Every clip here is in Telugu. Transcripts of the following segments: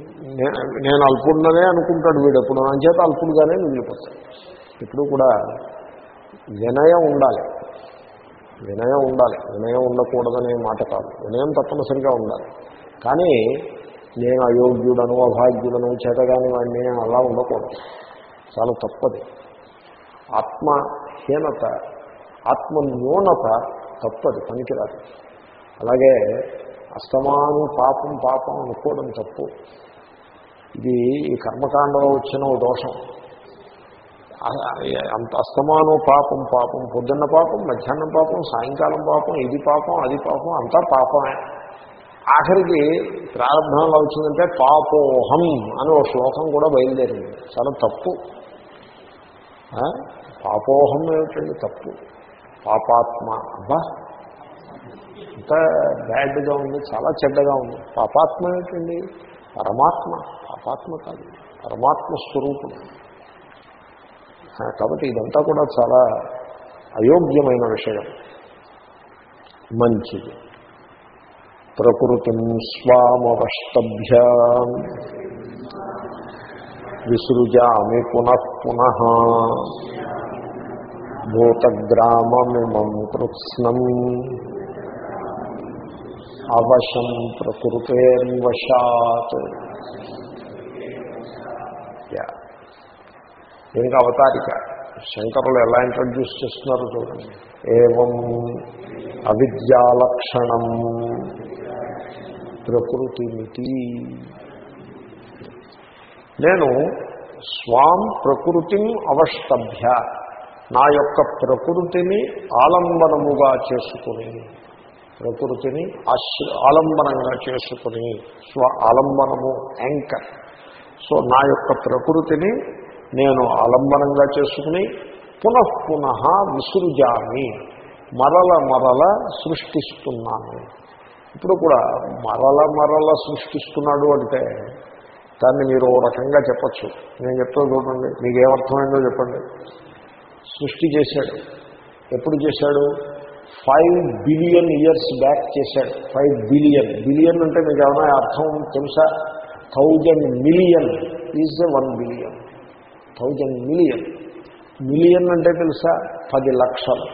నే- నేను అల్పుడిననే అనుకుంటాడు వీడు ఎప్పుడు. నా చేత అల్పుడుగానే మిగిలిపోతాడు ఇప్పుడు కూడా వినయం ఉండాలి. వినయం ఉండాలి. వినయం ఉండకూడదనే మాట కాదు. వినయం తప్పనిసరిగా ఉండాలి. కానీ నేను అయోగ్యుడను అభాగ్యుడను చేతగాని వాడిని అలా ఉండకూడదు. చాలా తప్పది. ఆత్మహీనత ఆత్మన్యూనత తప్పది పనికిరాదు. అలాగే అస్తమాను పాపం పాపం అనుకోవడం తప్పు. ఇది ఈ కర్మకాండలో వచ్చిన ఓ దోషం. అంత అస్తమానో పాపం పాపం పొద్దున్న పాపం మధ్యాహ్నం పాపం సాయంకాలం పాపం ఇది పాపం అది పాపం అంతా పాపమే. ఆఖరికి ప్రారంభంలో వచ్చిందంటే పాపోహం అని ఒక శ్లోకం కూడా బయలుదేరింది. చాలా తప్పు. పాపోహం ఏమిటండి తప్పు? పాపాత్మ. అబ్బా! ఇంత బ్యాడ్గా ఉంది చాలా చెడ్డగా ఉంది. పాపాత్మ ఏమిటండి? పరమాత్మ పాపాత్మ కాదు పరమాత్మ స్వరూపం కాబట్టి ఇదంతా కూడా చాలా అయోగ్యమైన విషయం. మంచిది. ప్రకృతిం స్వామవష్టభ్య. విసృజామి పునఃపున పునః. భూతగ్రామమిమం కృత్స్నం అవశం ప్రకృతేర్వశాత్ యా. దీనికి అవతారిక. శంకరులు ఎలా ఇంట్రడ్యూస్ చేస్తున్నారు చూడండి. ఏం అవిద్యాలక్షణం ప్రకృతిమితి. నేను స్వాం ప్రకృతిని అవష్టభ్య. నా యొక్క ప్రకృతిని ఆలంబనముగా చేసుకుని ప్రకృతిని ఆశ్ర ఆలంబనంగా చేసుకుని స్వ ఆలంబనము యాంకర్. సో నా యొక్క ప్రకృతిని నేను ఆలంబనంగా చేసుకుని పునః పునః విసృజామి మరల మరల సృష్టిస్తున్నాను. ఇప్పుడు కూడా మరల మరల సృష్టిస్తున్నాడు అంటే దాన్ని మీరు ఓ రకంగా చెప్పచ్చు. నేను చెప్తా చూడండి మీకు ఏమర్థమైందో చెప్పండి. సృష్టి చేశాడు. ఎప్పుడు చేశాడు? ఫైవ్ బిలియన్ ఇయర్స్ బ్యాక్ చేశాడు. Five billion. బిలియన్ అంటే మీకు ఏమైనా అర్థం తెలుసా? Thousand million is one billion. Thousand million. Million అంటే తెలుసా? పది లక్షలు.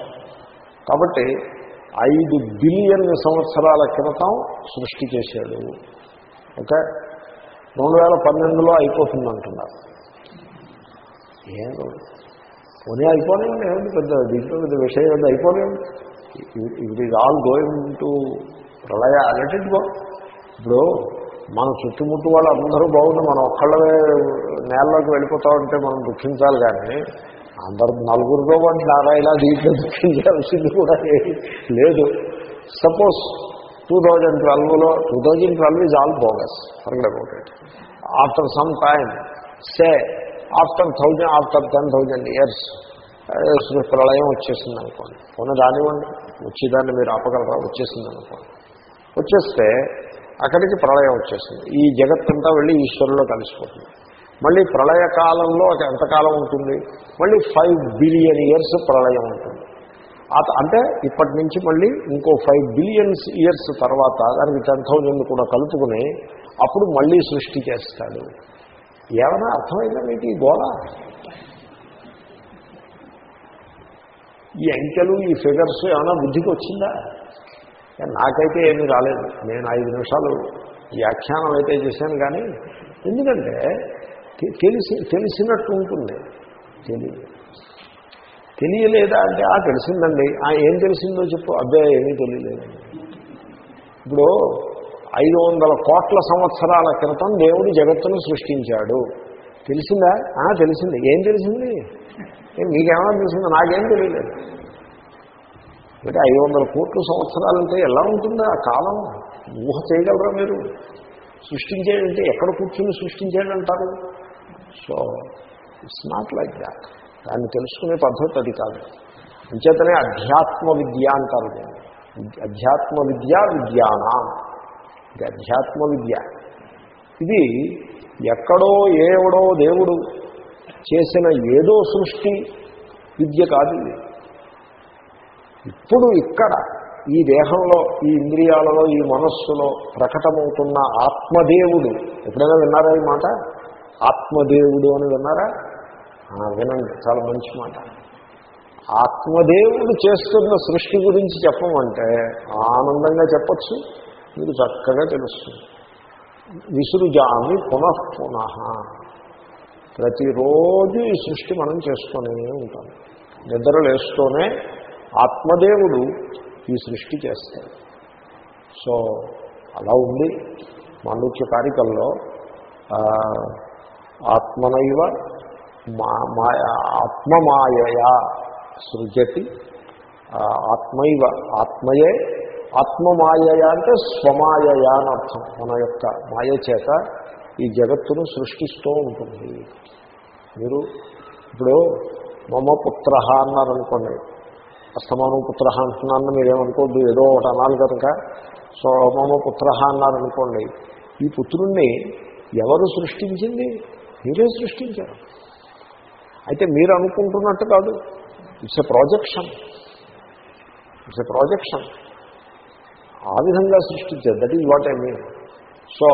కాబట్టి ఐదు బిలియన్ సంవత్సరాల క్రితం సృష్టి చేశాడు. ఓకే? రెండు వేల పన్నెండులో అయిపోతుంది అంటున్నారు ఏం పోనీ అయిపోలేము ఏమిటి పెద్ద దీంట్లో పెద్ద విషయం ఏమిటి అయిపోలేము it is all going to ప్రళయ అలెటెడ్ గో ఇప్పుడు మన చుట్టుముట్టు వాళ్ళు అందరూ బాగుంది మనం ఒక్కళ్ళే నేలలోకి వెళ్ళిపోతా ఉంటే మనం దుఃఖించాలి కానీ అందరు నలుగురితో పాటు నారాయణ ఇలా దీంట్లో దుఃఖించాల్సింది కూడా లేదు. Suppose two thousand ట్వెల్వ్లో two thousand twelve is all bogus forget about it after some time say after thousand after ten thousand years ప్రళయం వచ్చేసింది అనుకోండి పోనీ రానివ్వండి. వచ్చేదాన్ని మీరు ఆపగలరా? వచ్చేసింది అనుకోండి వచ్చేస్తే అక్కడికి ప్రళయం వచ్చేసింది. ఈ జగత్తంతా వెళ్ళి ఈశ్వరులో కలిసిపోతుంది. మళ్ళీ ప్రళయ కాలంలో ఎంతకాలం ఉంటుంది? మళ్ళీ ఫైవ్ బిలియన్ ఇయర్స్ ప్రళయం ఉంటుంది. అంటే ఇప్పటి నుంచి మళ్ళీ ఇంకో ఫైవ్ బిలియన్స్ ఇయర్స్ తర్వాత దానికి టెన్ థౌజండ్ కూడా కలుపుకుని అప్పుడు మళ్ళీ సృష్టి చేస్తాడు. ఏమైనా అర్థమైందా మీకు ఈ గోళ? ఈ అంకెలు ఈ ఫిగర్స్ ఏమైనా బుద్ధికి వచ్చిందా? నాకైతే ఏమీ రాలేదు. నేను ఐదు నిమిషాలు వ్యాఖ్యానం అయితే చేశాను కానీ ఎందుకంటే తెలిసి తెలిసినట్టు ఉంటుంది. తెలియ తెలియలేదా అంటే ఆ తెలిసిందండి. ఆ ఏం తెలిసిందో చెప్పు. అబ్బే ఏమీ తెలియలేదండి ఇప్పుడు ఐదు వందల కోట్ల సంవత్సరాల క్రితం దేవుడు జగత్తును సృష్టించాడు. తెలిసిందా? తెలిసింది. ఏం తెలిసింది? ఏ, మీకేమైనా నాకేం తెలియలేదు. అంటే ఐదు వందల కోట్ల సంవత్సరాలంటే ఎలా ఉంటుందో? ఆ కాలం ఊహ చేయగలరా మీరు? సృష్టించేదంటే ఎక్కడ కూర్చుని సృష్టించేదంటారు so it's not like that దాన్ని తెలుసుకునే పద్ధతి అది కాదు. అంచేతనే అధ్యాత్మ విద్య అంటారు అధ్యాత్మ విద్య విద్యానా ఇది అధ్యాత్మ విద్య. ఇది ఎక్కడో ఏవడో దేవుడు చేసిన ఏదో సృష్టి విద్య కాదు ఇప్పుడు ఇక్కడ ఈ దేహంలో ఈ ఇంద్రియాలలో ఈ మనస్సులో ప్రకటమవుతున్న ఆత్మదేవుడు ఎప్పుడైనా విన్నారా ఈ మాట? ఆత్మదేవుడు అని విన్నారా? వినండి చాలా మంచి మాట. ఆత్మదేవుడు చేస్తున్న సృష్టి గురించి చెప్పమంటే ఆనందంగా చెప్పచ్చు మీకు చక్కగా తెలుస్తుంది. విసురుజామి పునః పునః ప్రతిరోజు ఈ సృష్టి మనం చేస్తూనే ఉంటాం. నిద్ర లేస్తూనే ఆత్మదేవుడు ఈ సృష్టి చేస్తాడు. సో అలా ఉంది. మాండూక్య కారికల్లో ఆత్మనైవ మా మాయ ఆత్మమాయయా సృజతి. ఆత్మైవ ఆత్మయే ఆత్మమాయయా అంటే స్వమాయయా అని అర్థం. మన యొక్క మాయ చేత ఈ జగత్తును సృష్టిస్తూ ఉంటుంది. మీరు ఇప్పుడు మమ పుత్ర అన్నారనుకోండి. అస్తమానం పుత్ర అంటున్నాను మీరేమనుకోద్దు ఏదో ఒకటి అనాలి కనుక. సో మమ పుత్ర అన్నారనుకోండి ఈ పుత్రుణ్ణి ఎవరు సృష్టించింది? మీరే సృష్టించారు. అయితే మీరు అనుకుంటున్నట్టు కాదు. It's a projection. It's a projection. ఆ విధంగా సృష్టించారు. That is what I mean. So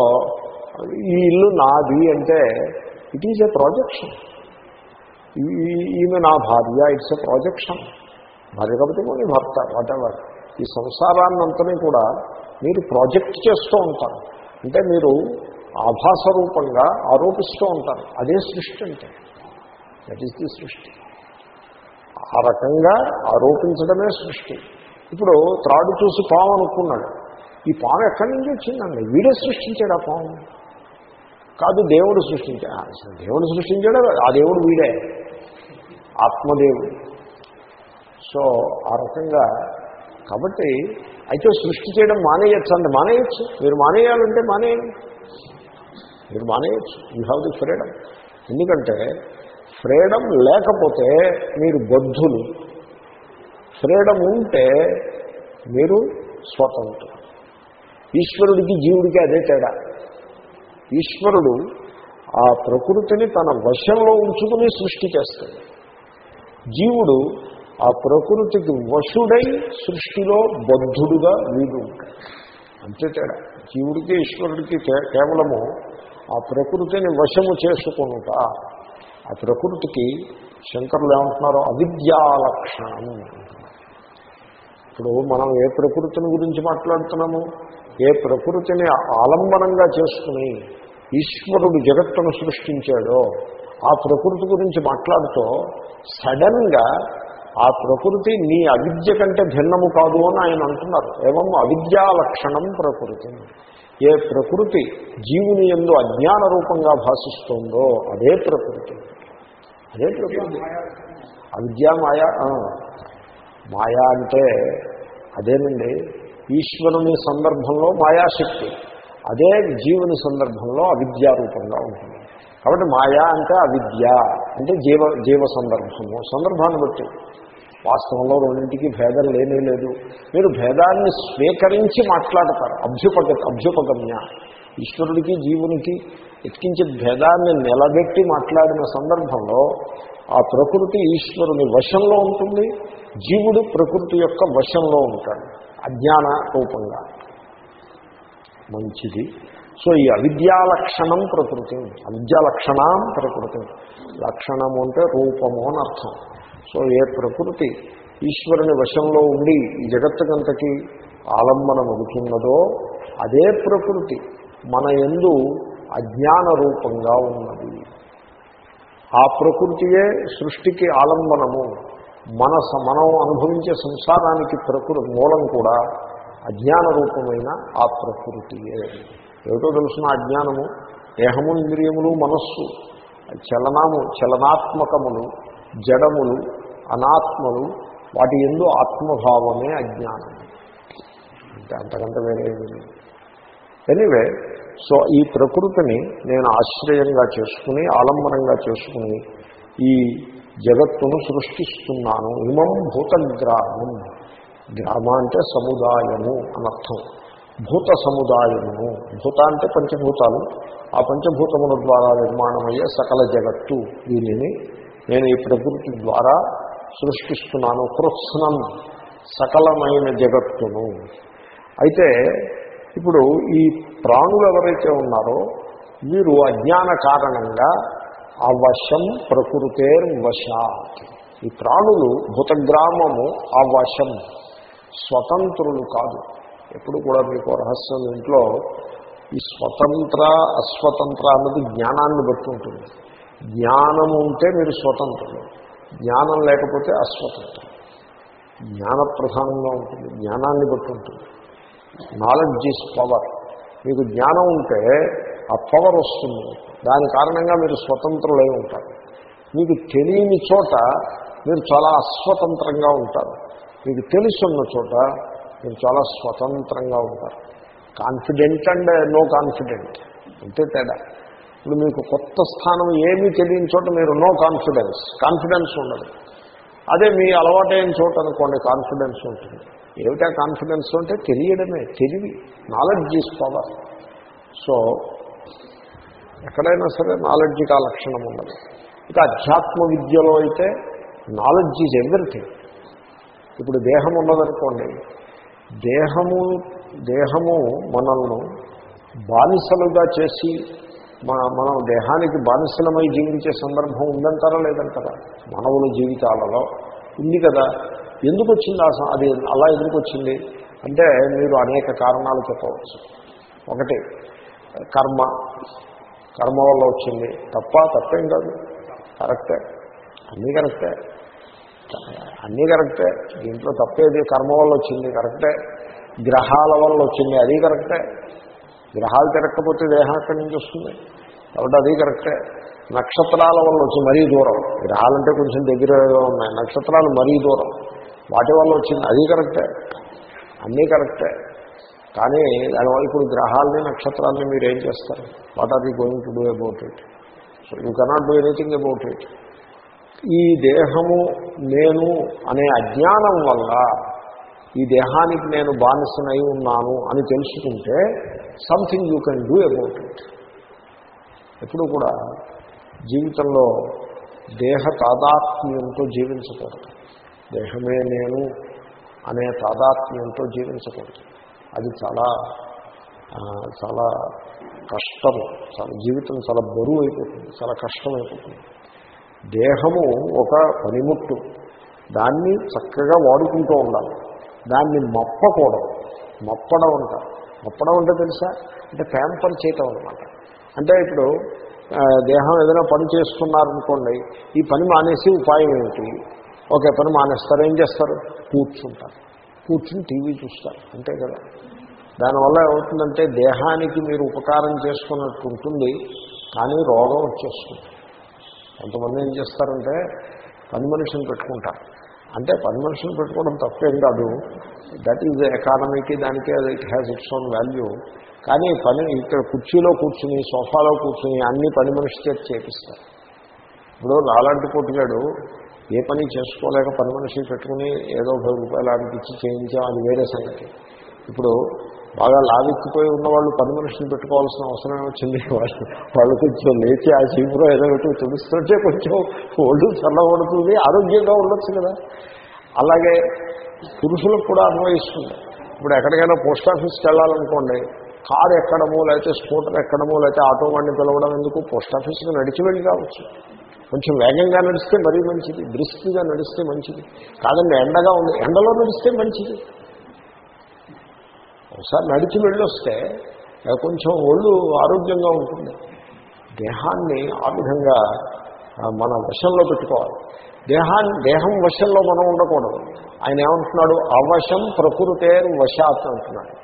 ఈ ఇల్లు నాది అంటే ఇట్ ఈజ్ ఎ ప్రాజెక్షన్ ఈమె నా భార్య ఇట్స్ ఎ ప్రాజెక్షన్ భార్య కాబట్టి కొన్ని భర్త వాటెవర్ ఈ సంసారాన్నంతని కూడా మీరు ప్రాజెక్ట్ చేస్తూ ఉంటారు. అంటే మీరు ఆభాస రూపంగా ఆరోపిస్తూ ఉంటారు. అదే సృష్టి అంటే. దట్ ఈస్ ది సృష్టి. ఆ రకంగా ఆరోపించడమే సృష్టి. ఇప్పుడు త్రాడు చూసి పాము అనుకున్నాడు. ఈ పాము ఎక్కడి నుంచి వచ్చిందండి? వీడే సృష్టించాడు ఆ పాము? కాదు దేవుడు సృష్టించాడు దేవుడు సృష్టించాడు? ఆ దేవుడు వీడే. ఆత్మదేవుడు. సో ఆ రకంగా కాబట్టి అయితే సృష్టి చేయడం మానేయచ్చు అంటే మానేయచ్చు. మీరు మానేయాలంటే మానేయండి. మీరు మానేయచ్చు. You have the freedom. ఎందుకంటే ఫ్రీడమ్ లేకపోతే మీరు బద్ధులు. ఫ్రీడమ్ ఉంటే మీరు స్వతంత్రం ఈశ్వరుడికి జీవుడికి అదే తేడా. ఈశ్వరుడు ఆ ప్రకృతిని తన వశంలో ఉంచుకుని సృష్టి చేస్తాడు. జీవుడు ఆ ప్రకృతికి వశుడై సృష్టిలో బద్ధుడుగా వీడు ఉంటాడు. అంతే తేడా. జీవుడికి ఈశ్వరుడికి కేవలము ఆ ప్రకృతిని వశము చేసుకునుట ఆ ప్రకృతికి శంకరులు ఏమంటున్నారో అవిద్యాలక్షణం. ఇప్పుడు మనం ఏ ప్రకృతిని గురించి మాట్లాడుతున్నాము? ఏ ప్రకృతిని ఆలంబనంగా చేసుకుని ఈశ్వరుడు జగత్తును సృష్టించాడో ఆ ప్రకృతి గురించి మాట్లాడుతూ సడన్గా ఆ ప్రకృతి నీ అవిద్య కంటే భిన్నము కాదు అని ఆయన అంటున్నారు. ఏమో? అవిద్యా లక్షణం ప్రకృతి. ఏ ప్రకృతి జీవుని ఎందు అజ్ఞాన రూపంగా భాషిస్తుందో అదే ప్రకృతి. అదే ప్రకృతి. అవిద్యా మాయా మాయా అంటే అదేనండి ఈశ్వరుని సందర్భంలో మాయాశక్తి. అదే జీవుని సందర్భంలో అవిద్యారూపంగా ఉంటుంది. కాబట్టి మాయా అంటే అవిద్య అంటే జీవ జీవ సందర్భము. సందర్భాన్ని బట్టి వాస్తవంలో రెండింటికి భేదం లేనే లేదు. మీరు భేదాన్ని స్వీకరించి మాట్లాడతారు. అభ్యుపగ అభ్యుపగమ్య. ఈశ్వరుడికి జీవునికి ఎత్కించి భేదాన్ని నిలబెట్టి మాట్లాడిన సందర్భంలో ఆ ప్రకృతి ఈశ్వరుని వశంలో ఉంటుంది. జీవుడు ప్రకృతి యొక్క వశంలో ఉంటాడు. అజ్ఞాన రూపంగా. మంచిది. సో ఈ అవిద్యాలక్షణం ప్రకృతి. అవిద్యాలక్షణం ప్రకృతి. లక్షణము అంటే రూపము అని అర్థం. సో ఏ ప్రకృతి ఈశ్వరుని వశంలో ఉండి ఈ జగత్తుకంతకి ఆలంబనమవుతున్నదో అదే ప్రకృతి మన ఎందు అజ్ఞాన రూపంగా ఉన్నది. ఆ ప్రకృతియే సృష్టికి ఆలంబనము. మన స- మనం అనుభవించే సంసారానికి ప్రకృతి మూలం కూడా అజ్ఞాన రూపమైన ఆ ప్రకృతియే. ఏమిటో తెలుసిన అజ్ఞానము దేహము ఇంద్రియములు మనస్సు చలనము చలనాత్మకములు జడములు అనాత్మలు వాటి ఎందు ఆత్మభావమే అజ్ఞానం. అంటే అంతకంటే వేరే ఎనీవే సో ఈ ప్రకృతిని నేను ఆశ్రయంగా చేసుకుని ఆలంబనంగా చేసుకుని ఈ జగత్తును సృష్టిస్తున్నాను. ఇమం భూతగ్రామం. గ్రామ అంటే సముదాయము అనర్థం. భూత సముదాయమును. భూత అంటే పంచభూతాలు. ఆ పంచభూతముల ద్వారా నిర్మాణమయ్యే సకల జగత్తు దీనిని నేను ఈ ప్రకృతి ద్వారా సృష్టిస్తున్నాను. కృత్స్నం సకలమైన జగత్తును. అయితే ఇప్పుడు ఈ ప్రాణులు ఎవరైతే ఉన్నారో వీరు అజ్ఞాన కారణంగా ఆ వంషం ప్రకృతేర్ ప్రకృతేర్వశాత్. ఈ ప్రాణులు భూతగ్రామము అవశం స్వతంత్రులు కాదు. ఎప్పుడు కూడా మీకు రహస్యం ఇంట్లో ఈ స్వతంత్ర అస్వతంత్ర అన్నది జ్ఞానాన్ని బట్టి ఉంటుంది. జ్ఞానం ఉంటే మీరు స్వతంత్రులు జ్ఞానం లేకపోతే అస్వతంత్రం జ్ఞాన ప్రధానంగా ఉంటుంది జ్ఞానాన్ని బట్టి ఉంటుంది. నాలెడ్జ్ ఈజ్ పవర్ మీకు జ్ఞానం ఉంటే ఆ పవర్ వస్తుంది. దాని కారణంగా మీరు స్వతంత్రులై ఉంటారు. మీకు తెలియని చోట మీరు చాలా అస్వతంత్రంగా ఉంటారు. మీకు తెలుసున్న చోట మీరు చాలా స్వతంత్రంగా ఉంటారు. కాన్ఫిడెంట్ అండ్ నో కాన్ఫిడెంట్ అంతే తేడా. ఇప్పుడు మీకు కొత్త స్థానం ఏమీ తెలియని చోట మీరు నో కాన్ఫిడెన్స్ కాన్ఫిడెన్స్ ఉండదు. అదే మీ అలవాటైన చోట అనుకోండి కాన్ఫిడెన్స్ ఉంటుంది. ఏమిటా కాన్ఫిడెన్స్ అంటే తెలియడమే. తెలివి. నాలెడ్జ్ ఈజ్ పవర్ సో ఎక్కడైనా సరే నాలెడ్జికి ఆ లక్షణం ఉన్నది ఇక అధ్యాత్మ విద్యలో అయితే నాలెడ్జ్ ఈజ్ ఎవ్రీథింగ్ ఇప్పుడు దేహం ఉన్నదనుకోండి దేహము దేహము మనల్ని బానిసలుగా చేసి మన మనం దేహానికి బానిసలమై జీవించే సందర్భం ఉందంటారా లేదంటారా? మానవుల జీవితాలలో ఉంది కదా. ఎందుకు వచ్చింది ఆ అది అలా ఎందుకు వచ్చింది? అంటే మీరు అనేక కారణాలు చెప్పవచ్చు. ఒకటి కర్మ. కర్మ వల్ల వచ్చింది. తప్ప తప్పేం కాదు. కరెక్టే. అన్నీ కరెక్టే. అన్నీ కరెక్టే. దీంట్లో తప్పేది కర్మ వల్ల వచ్చింది కరెక్టే. గ్రహాల వల్ల వచ్చింది అది కరెక్టే. గ్రహాలు తిరగకపోతే దేహం అక్కడి నుంచి వస్తుంది? కాబట్టి అది కరెక్టే. నక్షత్రాల వల్ల వచ్చి మరీ దూరం. గ్రహాలంటే కొంచెం దగ్గరగా ఉన్నాయి. నక్షత్రాలు మరీ దూరం. వాటి వల్ల వచ్చింది అది కరెక్టే. అన్నీ కరెక్టే. కానీ దానివల్ల ఇప్పుడు గ్రహాలని నక్షత్రాలని మీరు ఏం చేస్తారు? What are you going to do about it so you cannot do anything about it ఈ దేహము నేను అనే అజ్ఞానం వల్ల ఈ దేహానికి నేను బానిసనై ఉన్నాను అని తెలుసుకుంటే something you can do about it ఎప్పుడు కూడా జీవితంలో దేహ తాదాత్మ్యంతో జీవించకూడదు. దేహమే నేను అనే తాదాత్మ్యంతో జీవించకూడదు. అది చాలా చాలా కష్టము చాలా జీవితం చాలా బరువు అయిపోతుంది చాలా కష్టం అయిపోతుంది. దేహము ఒక పనిముట్టు. దాన్ని చక్కగా వాడుకుంటూ ఉండాలి. దాన్ని మప్పకూడదు. మప్పడం అంటారు మప్పడం అంటే తెలుసా? అంటే ప్యాంపర్ చేయటం అనమాట అంటే ఇప్పుడు దేహం ఏదైనా పని చేస్తున్నారనుకోండి ఈ పని మానేసి ఉపాయం ఏమిటి? ఓకే పని మానేస్తారు ఏం చేస్తారు? కూర్చుంటారు. కూర్చుని టీవీ చూస్తారు అంతే కదా. దానివల్ల ఏమవుతుందంటే దేహానికి మీరు ఉపకారం చేసుకున్నట్టు ఉంటుంది కానీ రోగం వచ్చేస్తుంది. కొంతమంది ఏం చేస్తారంటే పని మనిషిని పెట్టుకుంటారు. అంటే పని మనుషులు పెట్టుకోవడం తప్పేం కాదు. దట్ ఈజ్ ఎకానమీకి దానికి అది it has its own value కానీ పని ఇక్కడ కుర్చీలో కూర్చుని సోఫాలో కూర్చుని అన్ని పని మనిషి చేతి చేపిస్తారు. ఇప్పుడు నాలాంటి పొట్టుగాడు ఏ పని చేసుకోలేక పని మనిషి పెట్టుకుని ఏదో పది రూపాయలు ఆమెకి ఇచ్చి చేయించాం అది వేరే సంగతి. ఇప్పుడు బాగా లావెక్కిపోయి ఉన్న వాళ్ళు పని మనిషిని పెట్టుకోవాల్సిన అవసరం వచ్చింది వాళ్ళు వాళ్ళు కొంచెం లేచి ఆ చీపులో ఏదో పెట్టి తుడుస్తుంటే కొంచెం ఒళ్ళు చల్లబడుతుంది ఆరోగ్యంగా ఉండొచ్చు కదా. అలాగే పురుషులకు కూడా అన్వయిస్తుంది ఇప్పుడు ఎక్కడికైనా పోస్ట్ ఆఫీస్కి వెళ్ళాలనుకోండి కారు ఎక్కడము లేకపోతే స్కూటర్ ఎక్కడము లేకపోతే ఆటో వాడిని పిలవడం ఎందుకు? పోస్ట్ ఆఫీస్కి నడిచి వెళ్ళి కావచ్చు కొంచెం వేగంగా నడిస్తే మరీ మంచిది బ్రిస్క్గా నడిస్తే మంచిది. కాదండి ఎండగా ఉంది. ఎండలో నడిస్తే మంచిది. ఒకసారి నడిచి వెళ్ళొస్తే కొంచెం ఒళ్ళు ఆరోగ్యంగా ఉంటుంది. దేహాన్ని ఆ విధంగా మన వశంలో పెట్టుకోవాలి. దేహాన్ని దేహం వశంలో మనం ఉండకూడదు. ఆయన ఏమంటున్నాడు? అవశం ప్రకృతేర్ వశాత్ అంటున్నాడు.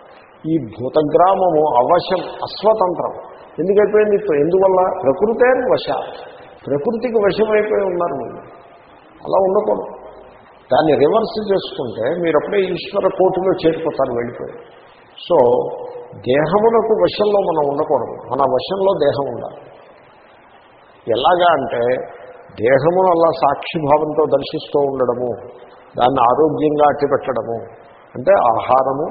ఈ భూతగ్రామము అవశం అస్వతంత్రం ఎందుకైపోయింది? ఇప్పుడు ఎందువల్ల? ప్రకృతేర్ వశాత్. ప్రకృతికి వశమైపోయి ఉన్నారు మీరు. అలా ఉండకూడదు. దాన్ని రివర్స్ చేసుకుంటే మీరు అప్పుడే ఈశ్వర కోటిలో చేరిపోతారు వెళ్ళిపోయి సో దేహమునకు వశంలో మనం ఉండకూడదు. మన వశంలో దేహం ఉండాలి. ఎలాగా అంటే దేహమును అలా సాక్షిభావంతో దర్శిస్తూ ఉండడము దాన్ని ఆరోగ్యంగా అట్టిపెట్టడము. అంటే ఆహారము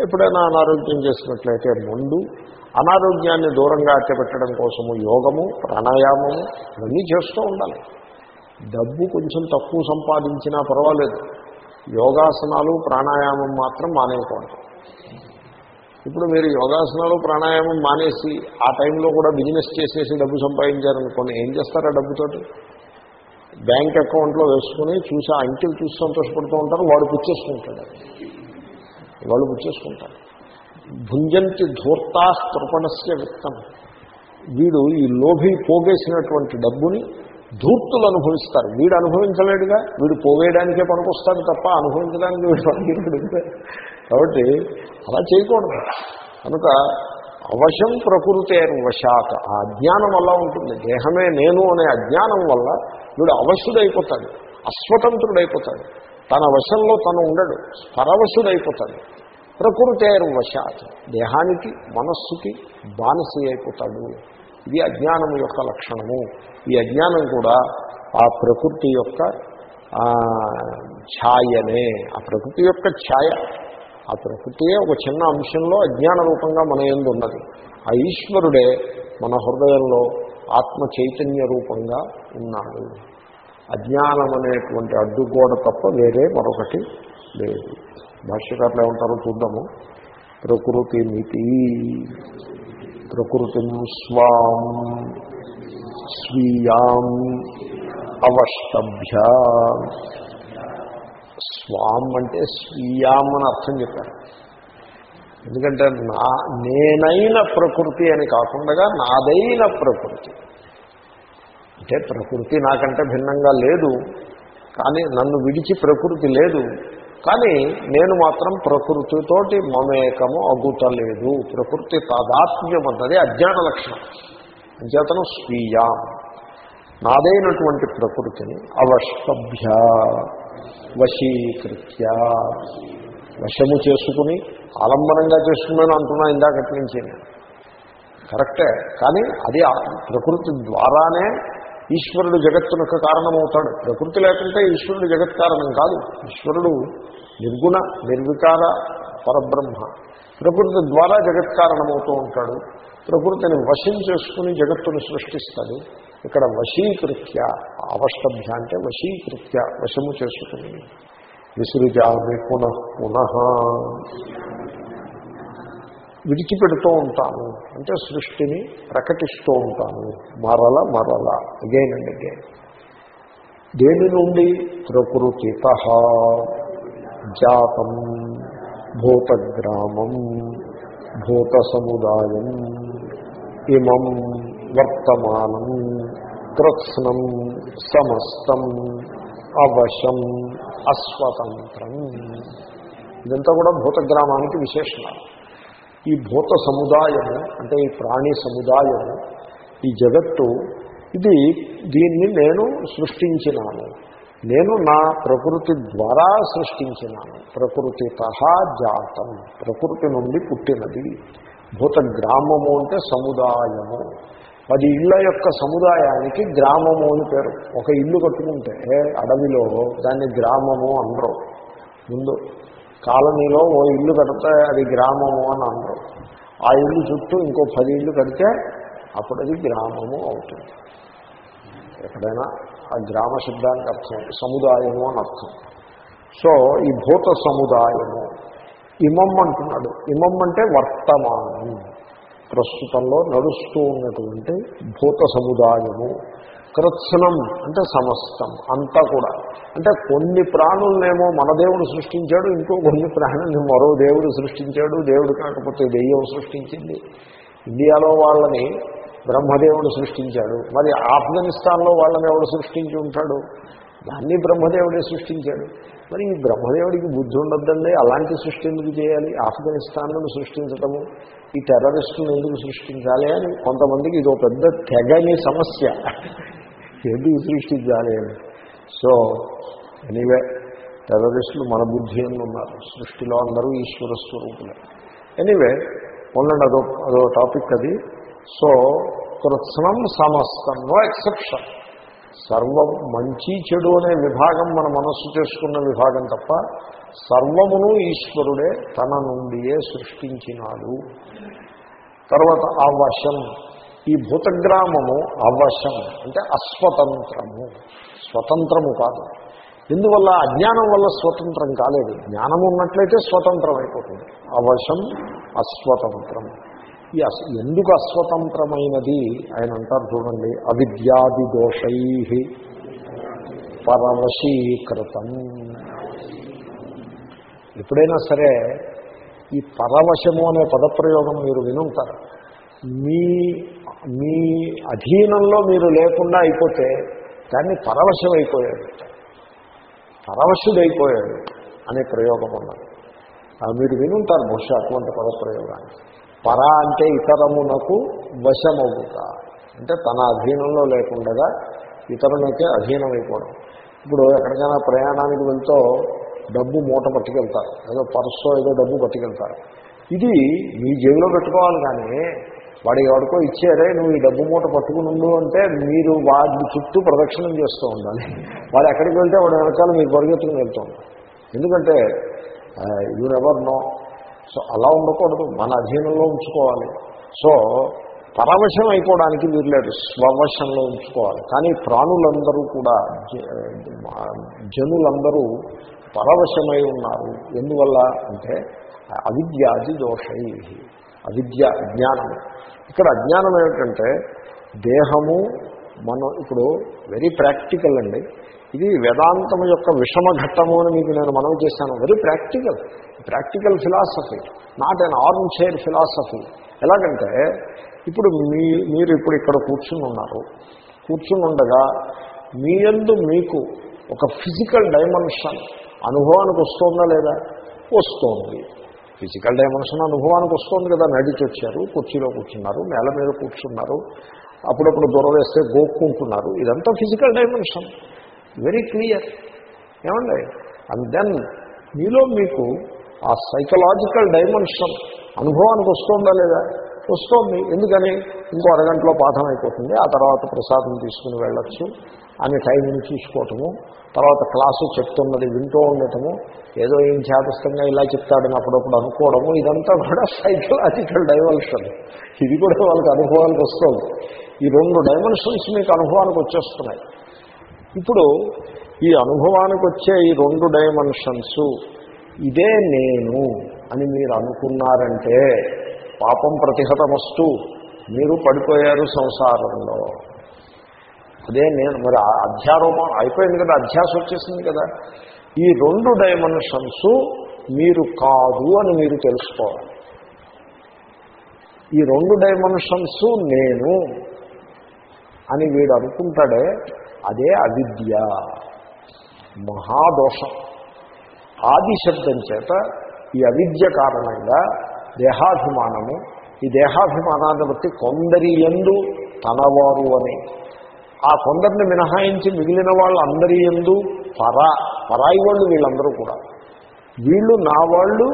ఎప్పుడైనా అనారోగ్యం చేసినట్లయితే మందు అనారోగ్యాన్ని దూరంగా అట్టపెట్టడం కోసము యోగము ప్రాణాయామము ఇవన్నీ చేస్తూ ఉండాలి. డబ్బు కొంచెం తక్కువ సంపాదించినా పర్వాలేదు. యోగాసనాలు ప్రాణాయామం మాత్రం మానేయకూడదు. ఇప్పుడు మీరు యోగాసనాలు ప్రాణాయామం మానేసి ఆ టైంలో కూడా బిజినెస్ చేసేసి డబ్బు సంపాదించారనుకోండి ఏం చేస్తారా డబ్బుతోటి? బ్యాంక్ అకౌంట్లో వేసుకుని చూసి ఆ అంకెలు చూసి సంతోషపడుతూ ఉంటారు వాడు పుచ్చేసుకుంటాడు. వాళ్ళు పుచ్చేసుకుంటారు. భుంజంతి ధూర్తా కృపణస్య విత్తం వీడు ఈ లోభి పోగేసినటువంటి డబ్బుని ధూర్తులు అనుభవిస్తారు. వీడు అనుభవించలేడుగా వీడు పోవేయడానికే పనికొస్తాడు తప్ప అనుభవించడానికి వీడు పనికిరాడు కాబట్టి అలా చేయకూడదు. కనుక అవశం ప్రకృతే వశాత్ ఆ అజ్ఞానం వల్ల ఉంటుంది. దేహమే నేను అనే అజ్ఞానం వల్ల వీడు అవశుడైపోతాడు అస్వతంత్రుడైపోతాడు. తన వశంలో తను ఉండడు పరవశుడైపోతాడు. ప్రకృతేరు వశాత్ దేహానికి మనస్సుకి బానిస అయిపోతాడు. ఇది అజ్ఞానం యొక్క లక్షణము. ఈ అజ్ఞానం కూడా ఆ ప్రకృతి యొక్క ఛాయనే. ఆ ప్రకృతి యొక్క ఛాయ. ఆ ప్రకృతియే ఒక చిన్న అంశంలో అజ్ఞాన రూపంగా మన ఎందు ఉన్నది. ఆ ఈశ్వరుడే మన హృదయంలో ఆత్మ చైతన్య రూపంగా ఉన్నాడు. అజ్ఞానం అనేటువంటి అడ్డుగోడ తప్ప వేరే మరొకటి లేదు భాష్యకారులు ఏమంటారో చూద్దాము. ప్రకృతి మితి ప్రకృతి స్వాం స్వీయాం అవష్టభ్య. స్వాం అంటే స్వీయాం అని అర్థం చెప్పారు. ఎందుకంటే నా నేనైన ప్రకృతి అని కాకుండా నాదైన ప్రకృతి. అంటే ప్రకృతి నాకంటే భిన్నంగా లేదు కానీ నన్ను విడిచి ప్రకృతి లేదు. కానీ నేను మాత్రం ప్రకృతితోటి మమేకము అగుతలేదు ప్రకృతి తాదాత్మ్యం అన్నది అజ్ఞాన లక్షణం. అధ్యతను స్వీయా. నాదైనటువంటి ప్రకృతిని అవష్టభ్య వశీకృత్య. వశము చేసుకుని ఆలంబనంగా చేసుకున్నాను అంటున్నా ఇందాకటి నుంచి నేను. కరెక్టే. కానీ అది ప్రకృతి ద్వారానే ఈశ్వరుడు జగత్తునకు కారణమవుతాడు. ప్రకృతి లేకుంటే ఈశ్వరుడు జగత్ కారణం కాదు. ఈశ్వరుడు నిర్గుణ నిర్వికార పరబ్రహ్మ. ప్రకృతి ద్వారా జగత్ కారణమవుతూ ఉంటాడు. ప్రకృతిని వశం చేసుకుని జగత్తును సృష్టిస్తాడు. ఇక్కడ వశీకృత్య అవష్టభ్య అంటే వశీకృత్య వశము చేసుకుని విసృజామి పునః పునః. విడిచిపెడుతూ ఉంటాను అంటే సృష్టిని ప్రకటిస్తూ ఉంటాను మరల మరల అగైన్ అండ్ అగైన్ దేని నుండి? ప్రకృతిత. జాతం భూతగ్రామం భూత సముదాయం ఇమం వర్తమానం కృత్స్నం సమస్తం అవశం అస్వతంత్రం ఇదంతా కూడా భూతగ్రామానికి విశేషణాలు ఈ భూత సముదాయము అంటే ఈ ప్రాణి సముదాయము ఈ జగత్తు ఇది దీన్ని నేను సృష్టించినాను. నేను నా ప్రకృతి ద్వారా సృష్టించినాను. ప్రకృతిత జాతం. ప్రకృతి నుండి పుట్టినది. భూత గ్రామము అంటే సముదాయము. పది ఇళ్ళ యొక్క సముదాయానికి గ్రామము అని పేరు. ఒక ఇల్లు కట్టుకుంటే అడవిలో దాన్ని గ్రామము అనరు ముందు కాలనీలో ఓ ఇల్లు కడితే అది గ్రామము అని అనరు ఆ ఇల్లు చుట్టూ ఇంకో పది ఇల్లు కడితే అప్పుడు అది గ్రామము అవుతుంది. ఎక్కడైనా ఆ గ్రామ శబ్దానికి అర్థం సముదాయము అని అర్థం. సో ఈ భూత సముదాయము ఇమం అంటున్నాడు. ఇమం అంటే వర్తమానం ప్రస్తుతంలో నడుస్తూ ఉన్నటువంటి భూత సముదాయము. కృత్సనం అంటే సమస్తం అంతా కూడా. అంటే కొన్ని ప్రాణులనేమో మన దేవుడు సృష్టించాడు ఇంకో కొన్ని ప్రాణుల్ని మరో దేవుడు సృష్టించాడు దేవుడు కాకపోతే దెయ్యం సృష్టించింది. ఇండియాలో వాళ్ళని బ్రహ్మదేవుడు సృష్టించాడు. మరి ఆఫ్ఘనిస్తాన్లో వాళ్ళని ఎవడు సృష్టించి ఉంటాడు? దాన్ని బ్రహ్మదేవుడే సృష్టించాడు. మరి ఈ బ్రహ్మదేవుడికి బుద్ధి ఉండద్దండి. అలాంటి సృష్టి ఎందుకు చేయాలి? ఆఫ్ఘనిస్తాన్లను సృష్టించటము ఈ టెర్రరిస్టులను ఎందుకు సృష్టించాలి అని కొంతమందికి ఇది ఒక పెద్ద తెగని సమస్య. ఎందుకు సృష్టించాలి అని? సో ఎనీవే టెర్రరిస్టులు మన బుద్ధి ఉన్నారు. సృష్టిలో అందరూ ఈశ్వర స్వరూపులే. ఎనీవే ఉండండి అదో అదో టాపిక్ అది. సో కృత్స్నం సమస్తం నో ఎక్సెప్షన్. సర్వం మంచి చెడు అనే విభాగం మన మనస్సు చేసుకున్న విభాగం తప్ప సర్వమును ఈశ్వరుడే తన నుండియే సృష్టించినాడు. తర్వాత అవశం ఈ భూతగ్రామము అవశం అంటే అస్వతంత్రము. స్వతంత్రము కాదు. ఎందువల్ల? అజ్ఞానం వల్ల స్వతంత్రం కాలేదు. జ్ఞానం ఉన్నట్లయితే స్వతంత్రం అయిపోతుంది. అవశం అస్వతంత్రం. ఈ అస్ ఎందుకు అస్వతంత్రమైనది? ఆయన అంటారు చూడండి అవిద్యాది దోషై పరవశీకృతం. ఎప్పుడైనా సరే ఈ పరవశము అనే పదప్రయోగం మీరు వినుంటారు. మీ మీ అధీనంలో మీరు లేకుండా అయిపోతే దాన్ని పరవశం అయిపోయాడు పరవశుడైపోయాడు అనే ప్రయోగం ఉన్నది. మీరు వినుంటారు బహుశా అటువంటి పదప్రయోగాన్ని. పర అంటే ఇతరమునకు వశమవుట అంటే తన అధీనంలో లేకుండా ఇతరులకే అధీనమైపోవడం. ఇప్పుడు ఎక్కడికైనా ప్రయాణానికి వెళ్తూ డబ్బు మూట పట్టుకెళ్తారు. ఏదో పర్సో ఏదో డబ్బు పట్టుకెళ్తారు. ఇది మీ జేబులో పెట్టుకోవాలి కానీ వాడు ఎవరికో ఇచ్చారే నువ్వు ఈ డబ్బు మూట పట్టుకుని ఉండు అంటే మీరు వాడి చుట్టూ ప్రదక్షిణం చేస్తూ ఉండాలి. వాడు ఎక్కడికి వెళ్తే వాడు వెనకాల మీరు పరిగెత్తుకుని వెళ్తూ ఉండాలి. ఎందుకంటే యూ నెవర్ నో సో అలా ఉండకూడదు మన అధీనంలో ఉంచుకోవాలి. సో పరవశం అయిపోవడానికి మీరు లేదు స్వవశంలో ఉంచుకోవాలి. కానీ ప్రాణులందరూ కూడా జ- జనులందరూ పరవశమై ఉన్నారు. ఎందువల్ల అంటే అవిద్యాది దోషై అవిద్య అజ్ఞానం. ఇక్కడ అజ్ఞానం ఏమిటంటే దేహము మనం ఇప్పుడు వెరీ ప్రాక్టికల్ అండి. ఇది వేదాంతం యొక్క విషమ ఘట్టము అని మీకు నేను మనవి చేశాను. Very practical. Practical philosophy not an armchair philosophy ఎలాగంటే ఇప్పుడు మీ మీరు ఇప్పుడు ఇక్కడ కూర్చుని ఉన్నారు. కూర్చుని ఉండగా మీ ఎందు మీకు ఒక ఫిజికల్ డైమెన్షన్ అనుభవానికి వస్తుందా లేదా? వస్తోంది. ఫిజికల్ డైమెన్షన్ అనుభవానికి వస్తుంది కదా నడిచి వచ్చారు కుర్చీలో కూర్చున్నారు నేల మీద కూర్చున్నారు అప్పుడప్పుడు దూరం వేస్తే గోక్కుంటున్నారు. ఇదంతా ఫిజికల్ డైమెన్షన్ వెరీ క్లియర్ ఏమండి? అండ్ దెన్ మీలో మీకు ఆ సైకలాజికల్ డైమెన్షన్ అనుభవానికి వస్తుందా లేదా? వస్తోంది. ఎందుకని? ఇంకో అరగంటలో పాఠం అయిపోతుంది. ఆ తర్వాత ప్రసాదం తీసుకుని వెళ్ళొచ్చు. అని టైంని చూసుకోవటము. తర్వాత క్లాసు చెప్తున్నది వింటూ ఉండటము. ఏదో ఏం చేతస్థంగా ఇలా చెప్తాడని అప్పుడప్పుడు అనుకోవడము. ఇదంతా కూడా సైకలాజికల్ డైవర్షన్ ఇది కూడా వాళ్ళకి అనుభవానికి వస్తుంది. ఈ రెండు డైమెన్షన్స్ మీకు అనుభవానికి వచ్చేస్తున్నాయి. ఇప్పుడు ఈ అనుభవానికి వచ్చే ఈ రెండు డైమెన్షన్స్ ఇదే నేను అని మీరు అనుకున్నారంటే పాపం ప్రతిహతమస్తు. మీరు పడిపోయారు సంసారంలో. అదే నేను మరి అధ్యారోపణ అయిపోయింది కదా అధ్యాస వచ్చేసింది కదా. ఈ రెండు డైమెన్షన్స్ మీరు కాదు అని మీరు తెలుసుకోవాలి. ఈ రెండు డైమెన్షన్స్ నేను అని వీడు అనుకుంటాడే అదే అవిద్య. మహాదోషం. ఆది శబ్దం చేత ఈ అవిద్య కారణంగా దేహాభిమానము ఈ దేహాభిమానాన్ని బట్టి కొందరి ఎందు తనవారు అని. ఆ కొందరిని మినహాయించి మిగిలిన వాళ్ళు అందరి ఎందు పరా పరాయి వాళ్ళు వీళ్ళందరూ కూడా. వీళ్ళు నా వాళ్ళు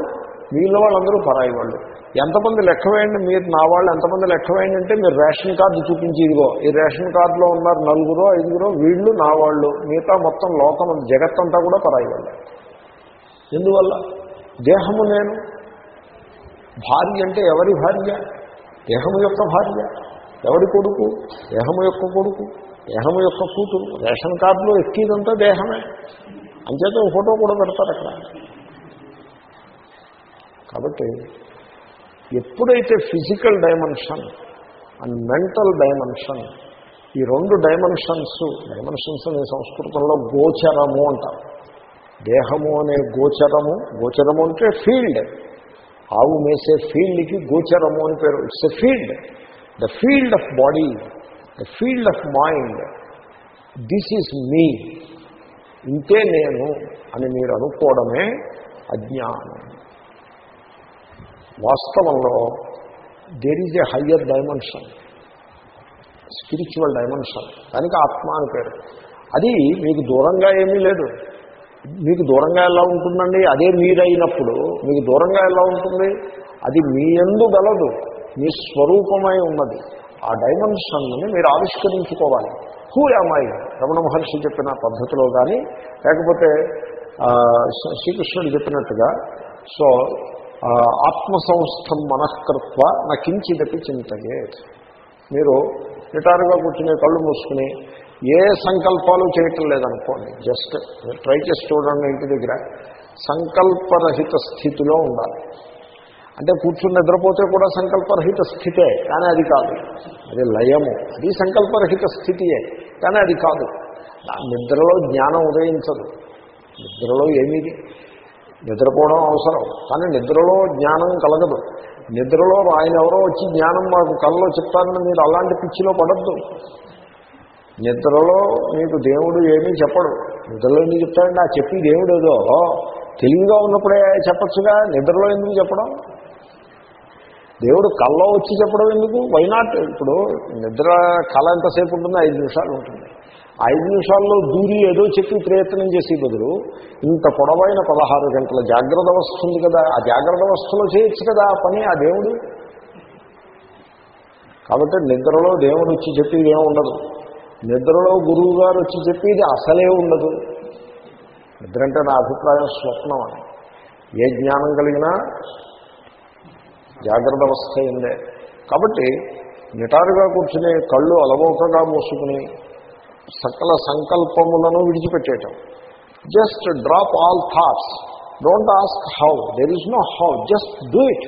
వీళ్ళ వాళ్ళందరూ పరాయి వాళ్ళు. ఎంతమంది లెక్క వేయండి మీరు నా వాళ్ళు ఎంతమంది లెక్క వేయండి అంటే మీరు రేషన్ కార్డు చూపించి ఇదిగో ఈ రేషన్ కార్డులో ఉన్నారు నలుగురో ఐదుగురో వీళ్ళు నా వాళ్ళు. మిగతా మొత్తం లోకం జగత్తంతా కూడా పరాయి వాళ్ళు. ఎందువల్ల? దేహము నేను. భార్య అంటే ఎవరి భార్య? దేహము యొక్క భార్య. ఎవరి కొడుకు? దేహము యొక్క కొడుకు. దేహము యొక్క కూతురు. రేషన్ కార్డులో ఎక్కిదంతా దేహమే. అంచేత ఫోటో కూడా పెడతారు అక్కడ. కాబట్టి ఎప్పుడైతే physical dimension and mental dimension ఈ రెండు డైమెన్షన్స్ డైమెన్షన్స్ అనే సంస్కృతంలో గోచరము అంటారు. దేహము అనే గోచరము గోచరము అంటే ఫీల్డ్. ఆవు మేసే ఫీల్డ్కి గోచరము అని పేరు. It's a field. The field of body the field of mind. This is me. ఇంతే నేను అని మీరు అనుకోవడమే అజ్ఞానం. వాస్తవంలో there is a higher dimension spiritual dimension దానికి ఆత్మ అని పేరు. అది మీకు దూరంగా ఏమీ లేదు. మీకు దూరంగా ఎలా ఉంటుందండి? అదే మీరైనప్పుడు మీకు దూరంగా ఎలా ఉంటుంది? అది మీ ఎందు గలదు మీ స్వరూపమై ఉన్నది. ఆ డైమెన్షన్ని మీరు ఆవిష్కరించుకోవాలి. హూ అమ్మాయి రమణ మహర్షి చెప్పిన పద్ధతిలో కానీ లేకపోతే శ్రీకృష్ణుడు చెప్పినట్టుగా సో ఆత్మసంస్థం మనఃకృత్వ నా కించిదపి చింతయే మీరు నిటారుగా కూర్చుని కళ్ళు మూసుకుని ఏ సంకల్పాలు చేయటం లేదనుకోండి జస్ట్ ట్రై చేసి చూడండి ఇంటి దగ్గర సంకల్పరహిత స్థితిలో ఉండాలి. అంటే కూర్చుని నిద్రపోతే కూడా సంకల్పరహిత స్థితే కానీ అది కాదు. అది లయము. అది సంకల్పరహిత స్థితియే కానీ అది కాదు. నిద్రలో జ్ఞానం ఉదయించదు. నిద్రలో ఏమీది? నిద్రపోవడం అవసరం కానీ నిద్రలో జ్ఞానం కలగదు. నిద్రలో ఆయన ఎవరో వచ్చి జ్ఞానం మాకు కళ్ళలో చెప్తారని మీరు అలాంటి పిచ్చిలో పడద్దు. నిద్రలో మీకు దేవుడు ఏమీ చెప్పడు. నిద్రలో ఎందుకు చెప్తాడండి? ఆ చెప్పి దేవుడు ఏదో తెలివిగా ఉన్నప్పుడే చెప్పచ్చుగా? నిద్రలో ఎందుకు చెప్పడం? దేవుడు కల్లో వచ్చి చెప్పడం ఎందుకు? వైనాట్ ఇప్పుడు నిద్ర కళ ఎంతసేపు ఉంటుంది ఐదు నిమిషాలు ఉంటుంది. ఐదు నిమిషాల్లో దూరి ఏదో చెప్పి ప్రయత్నం చేసే బదులు ఇంత పొడవైన పదహారు గంటల జాగ్రత్త అవస్థ ఉంది కదా? ఆ జాగ్రత్త అవస్థలో చేయొచ్చు కదా ఆ పని ఆ దేవుడు? కాబట్టి నిద్రలో దేవుడు వచ్చి చెప్పేది ఏమి ఉండదు. నిద్రలో గురువు గారు వచ్చి చెప్పేది అసలే ఉండదు. నిద్ర అంటే నా అభిప్రాయం స్వప్నం అని ఏ జ్ఞానం కలిగినా జాగ్రత్త అవస్థ అయిందే కాబట్టి నిటారుగా కూర్చుని కళ్ళు అలవోకగా మూసుకుని సకల సంకల్పములను విడిచిపెట్టేయటం. Just drop all thoughts don't ask how there is no how just do it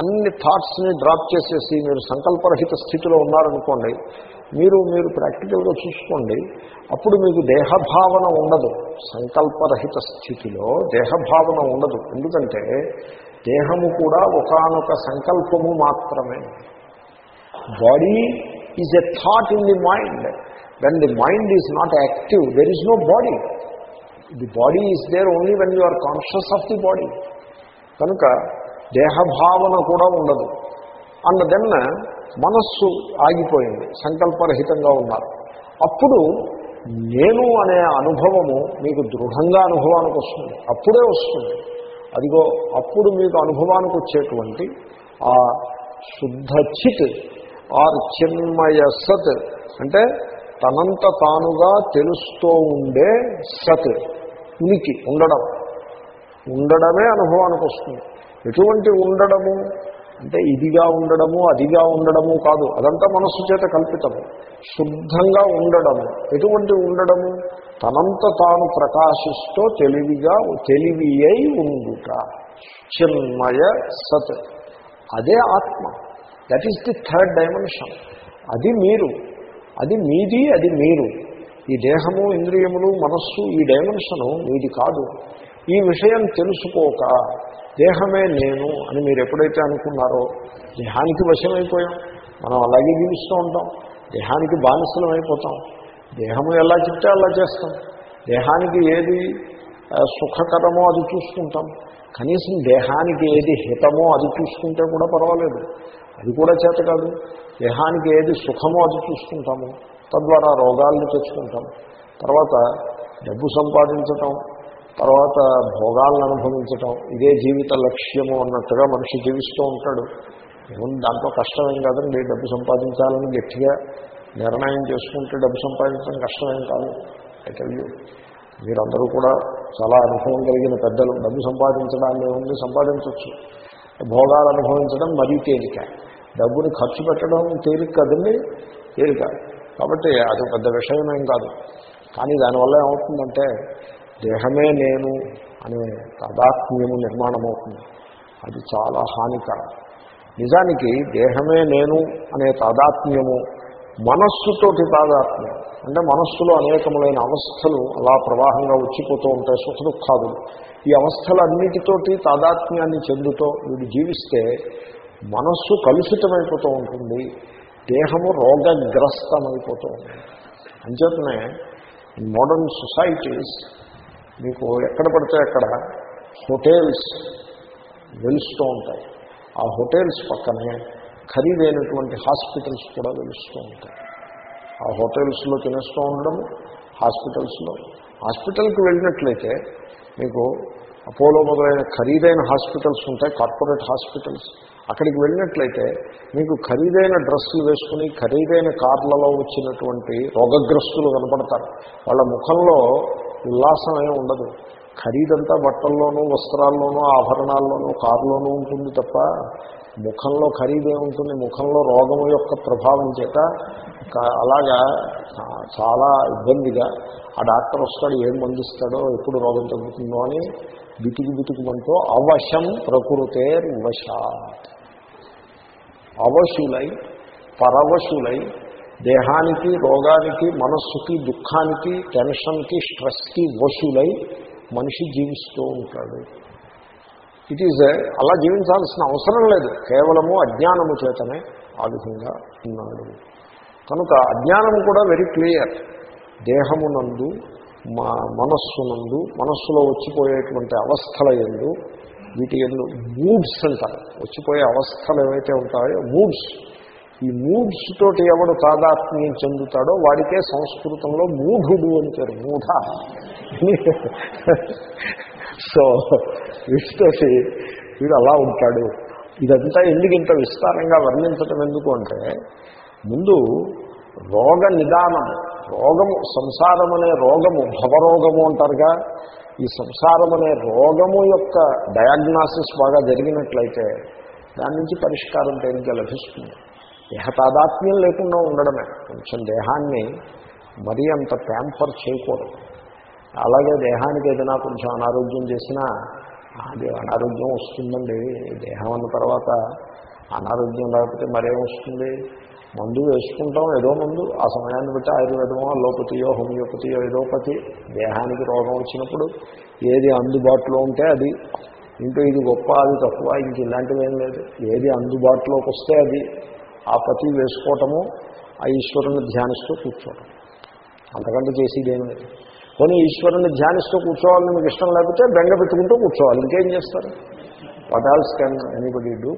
అన్ని థాట్స్ని డ్రాప్ చేసేసి మీరు సంకల్పరహిత స్థితిలో ఉన్నారనుకోండి మీరు మీరు ప్రాక్టికల్గా చూసుకోండి. అప్పుడు మీకు దేహభావన ఉండదు. సంకల్పరహిత స్థితిలో దేహభావన ఉండదు. ఎందుకంటే దేహము కూడా ఒకనొక సంకల్పము మాత్రమే. Body is a thought in the mind when the mind is not active there is no body the body is there only when you are conscious of the body కనుక దేహభావన కూడా ఉండదు. అండ్ దెన్ మనస్సు ఆగిపోయింది సంకల్పరహితంగా ఉన్నారు. అప్పుడు నేను అనే అనుభవము మీకు దృఢంగా అనుభవానికి వస్తుంది. అప్పుడే వస్తుంది. అదిగో అప్పుడు మీకు అనుభవానికి వచ్చేటువంటి ఆ శుద్ధ చిత్ ఆర్ చిన్మయ సత్ అంటే తనంత తానుగా తెలుస్తూ ఉండే సత్ ఉనికి ఉండడం. ఉండడమే అనుభవానికి వస్తుంది. ఎటువంటి ఉండడము? అంటే ఇదిగా ఉండడము అదిగా ఉండడము కాదు. అదంతా మనస్సు చేత కల్పితము శుద్ధంగా ఉండడము. ఎటువంటి ఉండడము? తనంత తాను ప్రకాశిస్తూ తెలివిగా తెలివి అయి ఉండుట. చిన్మయ సత్. అదే ఆత్మ. That is the third dimension అది మీరు. అది మీది అది మీరు. ఈ దేహము ఇంద్రియములు మనస్సు ఈ డైమెన్షను మీది కాదు. ఈ విషయం తెలుసుకోక దేహమే నేను అని మీరు ఎప్పుడైతే అనుకున్నారో దేహానికి వశమైపోయాం. మనం అలాగే జీవిస్తూ ఉంటాం. దేహానికి బానిసలం అయిపోతాం. దేహము ఎలా చెప్తే అలా చేస్తాం. దేహానికి ఏది సుఖకరమో అది చూసుకుంటాం. కనీసం దేహానికి ఏది హితమో అది చూసుకుంటే కూడా పర్వాలేదు. అది కూడా చేత కాదు. దేహానికి ఏది సుఖమో అది చూసుకుంటాము. తద్వారా రోగాల్ని తెచ్చుకుంటాం. తర్వాత డబ్బు సంపాదించటం తర్వాత భోగాలను అనుభవించటం ఇదే జీవిత లక్ష్యము అన్నట్టుగా మనిషి జీవిస్తూ ఉంటాడు. ఏముంది? దాంట్లో కష్టమేం కాదండి. డబ్బు సంపాదించాలని గట్టిగా నిర్ణయం చేసుకుంటే డబ్బు సంపాదించడం కష్టమేం కాదు. అయితే మీరందరూ కూడా చాలా అనుభవం కలిగిన పెద్దలు. డబ్బు సంపాదించడాన్ని ఉంది సంపాదించవచ్చు. భోగాలు అనుభవించడం మరీ తేలిక. డబ్బుని ఖర్చు పెట్టడం తేలిక కదండి? తేలిక. కాబట్టి అది పెద్ద విషయమేం కాదు. కానీ దానివల్ల ఏమవుతుందంటే దేహమే నేను అనే తాదాత్మ్యము నిర్మాణం అవుతుంది అది చాలా హానికరం. నిజానికి దేహమే నేను అనే తాదాత్మ్యము మనస్సుతోటి తాదాత్మ్యం. అంటే మనస్సులో అనేకములైన అవస్థలు అలా ప్రవాహంగా వచ్చిపోతూ ఉంటాయి సుఖ దుఃఖాలు ఈ అవస్థలన్నిటితోటి తాదాత్మ్యాన్ని చెందుతూ వీడు జీవిస్తే మనస్సు కలుషితమైపోతూ ఉంటుంది దేహము రోగగ్రస్తమైపోతూ ఉంటుంది. అంచేతనే మోడర్న్ సొసైటీస్ మీకు ఎక్కడ పడితే అక్కడ హోటల్స్ వెలుస్తూ ఉంటాయి. ఆ హోటల్స్ పక్కనే ఖరీదైనటువంటి హాస్పిటల్స్ కూడా వెలుస్తూ ఉంటాయి. ఆ హోటల్స్లో తినేస్తూ ఉండడం హాస్పిటల్స్లో. హాస్పిటల్కి వెళ్ళినట్లయితే మీకు అపోలో మొదలైన ఖరీదైన హాస్పిటల్స్ ఉంటాయి కార్పొరేట్ హాస్పిటల్స్. అక్కడికి వెళ్ళినట్లయితే మీకు ఖరీదైన డ్రెస్సులు వేసుకుని ఖరీదైన కార్లలో వచ్చినటువంటి రోగగ్రస్తులు కనపడతారు. వాళ్ళ ముఖంలో ఉల్లాసం ఏమి ఉండదు. ఖరీదంతా బట్టల్లోనూ వస్త్రాల్లోనూ ఆభరణాల్లోనూ కారులోనూ ఉంటుంది తప్ప ముఖంలో ఖరీదే ఉంటుంది. ముఖంలో రోగం యొక్క ప్రభావం చేత అలాగా చాలా ఇబ్బందిగా ఆ డాక్టర్ వస్తాడు ఏం మందిస్తాడో ఎప్పుడు రోగం తగ్గుతుందో అని బితికి బితికిమంటూ అవశం ప్రకృతే వశ అవశులై పరవశులై దేహానికి రోగానికి మనస్సుకి దుఃఖానికి టెన్షన్కి స్ట్రెస్కి వసూలై మనిషి జీవిస్తూ ఉంటాడు. ఇట్ ఈజ్ అలా జీవించాల్సిన అవసరం లేదు. కేవలము అజ్ఞానము చేతనే ఆ విధంగా ఉన్నాడు. కనుక అజ్ఞానం కూడా వెరీ క్లియర్ దేహమునందు మా మనస్సునందు మనస్సులో వచ్చిపోయేటువంటి అవస్థల ఎందు వీటి ఎందు మూడ్స్ అంటారు. వచ్చిపోయే అవస్థలు ఏవైతే ఉంటాయో మూడ్స్ ఈ మూడ్స్ తోటి ఎవడు తాదాత్మ్యం చెందుతాడో వాడికే సంస్కృతంలో మూఢుడు అని పేరు మూఢ. సో వీటితోటి వీడు అలా ఉంటాడు. ఇదంతా ఎందుకు ఇంత విస్తారంగా వర్ణించటం ఎందుకు అంటే ముందు రోగ నిదానం రోగము సంసారం అనే రోగము భవరోగము అంటారుగా. ఈ సంసారం అనే రోగము యొక్క డయాగ్నాసిస్ బాగా జరిగినట్లయితే దాని నుంచి పరిష్కారం తేలిగ్గా లభిస్తుంది? దేహ తాదాత్మ్యం లేకుండా ఉండడమే. కొంచెం దేహాన్ని మరీ అంత ప్యాంపర్ చేయకూడదు. అలాగే దేహానికి ఏదైనా కొంచెం అనారోగ్యం చేసినా అది అనారోగ్యం వస్తుందండి. దేహం అన్న తర్వాత అనారోగ్యం లేకపోతే మరేం వస్తుంది? మందు వేసుకుంటాం ఏదో మందు. ఆ సమయాన్ని బట్టి ఆయుర్వేదమో అలోపతియో హోమియోపతియో ఏదోపతి దేహానికి రోగం వచ్చినప్పుడు ఏది అందుబాటులో ఉంటే అది. ఇంటూ ఇది గొప్ప అది తక్కువ ఇంక ఇలాంటివి ఏం లేదు. ఏది అందుబాటులోకి వస్తే అది. ఆ పతి వేసుకోవటము ఆ ఈశ్వరుని ధ్యానిస్తూ కూర్చోవటం. అంతకంటే చేసేదేమి లేదు. కొన్ని ఈశ్వరుని ధ్యానిస్తూ కూర్చోవాలని మీకు ఇష్టం లేకపోతే బెంగ పెట్టుకుంటూ కూర్చోవాలి. ఇంకేం చేస్తారు? What else can anybody do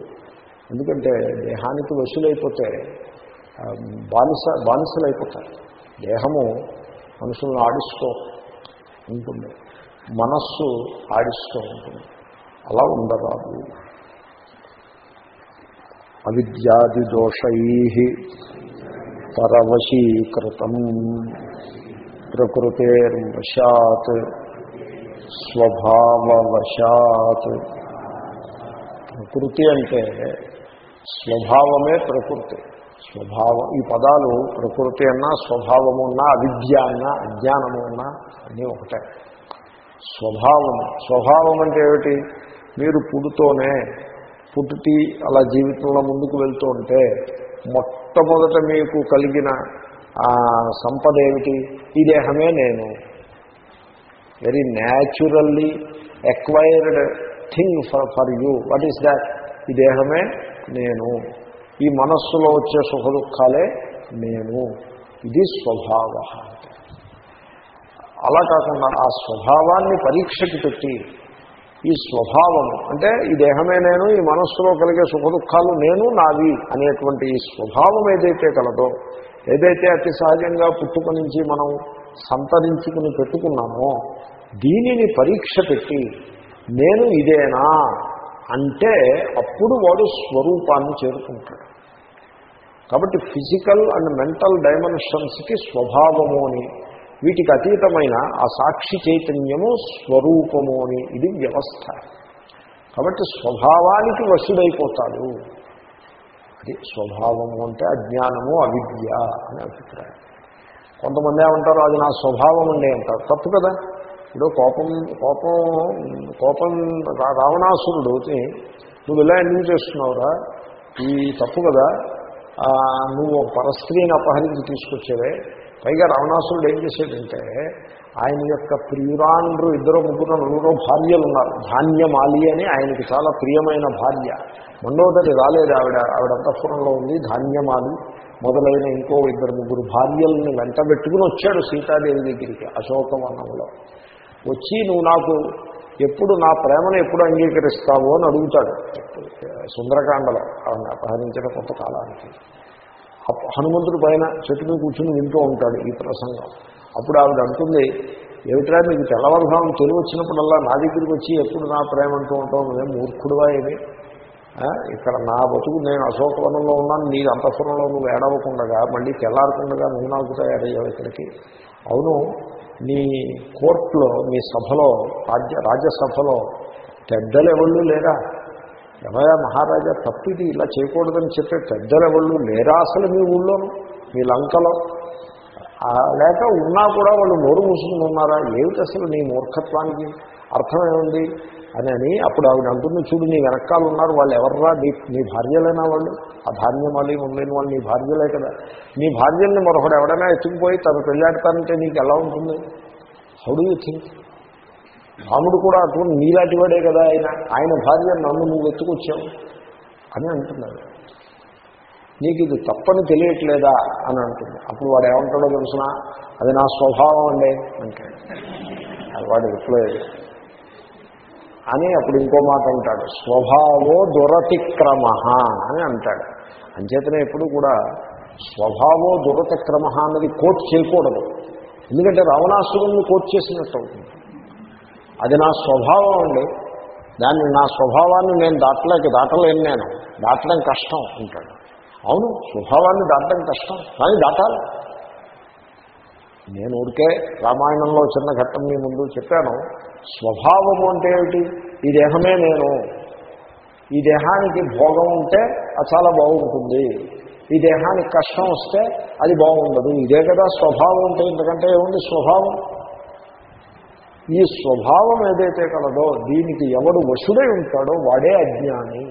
ఎందుకంటే దేహానికి వసూలైపోతే బానిస బానిసలు అయిపోతారు దేహము మనుషులను ఆడిస్తూ ఉంటుంది. మనస్సు ఆడిస్తూ ఉంటుంది. అలా ఉండరాదు. అవిద్యాదిదోషై పరవశీకృతం. ప్రకృతేర్వశాత్ స్వభావవశాత్. ప్రకృతి అంటే స్వభావమే ప్రకృతి. స్వభావం ఈ పదాలు ప్రకృతి అన్నా స్వభావము అన్నా అవిద్య అన్నా అజ్ఞానము అన్నా అన్నీ ఒకటే. స్వభావం స్వభావం అంటే ఏమిటి? మీరు పుడుతోనే పుట్టి అలా జీవితంలో ముందుకు వెళ్తూ ఉంటే మొట్టమొదట మీకు కలిగిన ఆ సంపద ఏమిటి? ఈ దేహమే నేను. Very naturally acquired thing for for you what is that ఈ దేహమే నేను. ఈ మనస్సులో వచ్చే సుఖ దుఃఖాలే నేను. ఇది స్వభావ. అలా కాకుండా ఆ స్వభావాన్ని పరీక్షకి పెట్టి ఈ స్వభావం అంటే ఈ దేహమే నేను ఈ మనస్సులో కలిగే సుఖ దుఃఖాలు నేను నావి అనేటువంటి ఈ స్వభావం ఏదైతే కలదో ఏదైతే అతి సహజంగా పుట్టుక నుంచి మనం సంతరించుకుని పెట్టుకున్నామో దీనిని పరీక్ష పెట్టి నేను ఇదేనా అంటే అప్పుడు వాడు స్వరూపాన్ని చేరుకుంటాడు. కాబట్టి ఫిజికల్ అండ్ మెంటల్ డైమెన్షన్స్కి స్వభావము అని వీటికి అతీతమైన ఆ సాక్షి చైతన్యము స్వరూపము అని ఇది వ్యవస్థ. కాబట్టి స్వభావానికి వశుడైపోతాడు. అది స్వభావము అంటే అజ్ఞానము అవిద్య అనే అభిప్రాయం. కొంతమంది ఏమంటారు అది నా స్వభావం అండి అంటారు. తప్పు కదా. ఇప్పుడు కోపం కోపం కోపం రా- రావణాసురుడు నువ్వు ఇలా ఎందుకు చేస్తున్నావురా? ఈ తప్పు కదా. నువ్వు పరస్త్రీని అపహరించి తీసుకొచ్చేవే. పైగా రావణాసురుడు ఏం చేశాడంటే ఆయన యొక్క ప్రియురాండ్రు ఇద్దరు ముగ్గురు నలుగురు భార్యలు ఉన్నారు ధాన్యమాలి అని ఆయనకి చాలా ప్రియమైన భార్య. మండోదరి రాలేదు ఆవిడ. ఆవిడ అంతఃపురంలో ఉంది. ధాన్యమాలి మొదలైన ఇంకో ఇద్దరు ముగ్గురు భార్యల్ని వెంట పెట్టుకుని వచ్చాడు సీతాదేవి దగ్గరికి అశోకవనంలో. వచ్చి నువ్వు నాకు ఎప్పుడు నా ప్రేమను ఎప్పుడు అంగీకరిస్తావు అని అడుగుతాడు. సుందరకాండలో ఆవిడ అపహరించిన కొంతకాలానికి హనుమంతుడి పైన చెట్టు మీద కూర్చుని వింటూ ఉంటాడు ఈ ప్రసంగం. అప్పుడు ఆవిడ అంటుంది ఏమిట్రా మీకు తెల్లవారుజాము తెలివి వచ్చినప్పుడల్లా నా దగ్గరికి వచ్చి ఎప్పుడు నా ప్రేమ అంటూ ఉంటావు? నేను మూర్ఖుడువా ఏమి? ఇక్కడ నా బతుకు నేను అశోకవనంలో ఉన్నాను నీ అంతఃపురంలో నువ్వు ఏడవకుండగా మళ్ళీ తెల్లారకుండగా నువ్వు నాకు తయారయ్యావు ఇక్కడికి. అవును నీ కోర్టులో నీ సభలో రాజ్య రాజ్యసభలో పెద్దలు ఎవళ్ళు లేరా? ఎవయా మహారాజా తప్పిది ఇలా చేయకూడదని చెప్పే పెద్దలెవళ్ళు లేరా అసలు మీ ఊళ్ళోను మీ లంకలో? ఆ, లేక ఉన్నా కూడా వాళ్ళు నోరు మూసుకుని ఉన్నారా? ఏమిటి అసలు నీ మూర్ఖత్వానికి అర్థం ఏముంది? అని అని అప్పుడు ఆవిడ అంటుంది చూడు నీ వెనకాల ఉన్నారు వాళ్ళు ఎవర్రా? నీ నీ భార్యలైనా వాళ్ళు? ఆ ధాన్యమాలి ఉండలేని వాళ్ళు నీ భార్యలే కదా. నీ భార్యల్ని మరొకడు ఎవడైనా ఎత్తుకుపోయి తను పెళ్ళాడతానంటే నీకు ఎలా ఉంటుంది? హౌ డూ యూ థింక్ రాముడు కూడా అటువంటి నీలాంటి వాడే కదా ఆయన. ఆయన భార్య నన్ను నువ్వు ఎత్తుకొచ్చావు అని అంటున్నాడు. నీకు ఇది తప్పని తెలియట్లేదా అని అంటుంది. అప్పుడు వాడు ఏమంటాడో తెలుసిన? అది నా స్వభావం అండి అంటాడు. అది వాడు రిప్లై అని అప్పుడు ఇంకో మాట అంటాడు. స్వభావో దురతిక్రమ అని అంటాడు. అంచేతనే ఎప్పుడు కూడా స్వభావో దురతిక్రమ అన్నది కోట్ చేయకూడదు. ఎందుకంటే రావణాసురుణ్ణి కోట్ చేసినట్టు అవుతుంది. అది నా స్వభావం అండి. దాన్ని నా స్వభావాన్ని నేను దాటలేక దాటలేను నేను. దాటడం కష్టం అంటాడు. అవును స్వభావాన్ని దాటడం కష్టం. కానీ దాటాలి. నేను ఊరికే రామాయణంలో చిన్న ఘట్టం మీ ముందు చెప్పాను. స్వభావము అంటే ఏమిటి? ఈ దేహమే నేను. ఈ దేహానికి భోగం ఉంటే అది చాలా బాగుంటుంది. ఈ దేహానికి కష్టం వస్తే అది బాగుండదు. ఇదే కదా స్వభావం అంటే. ఎందుకంటే ఏముంది స్వభావం? ఈ స్వభావం ఏదైతే కలదో దీనికి ఎవడు వశుడై ఉంటాడో వాడే అజ్ఞాని.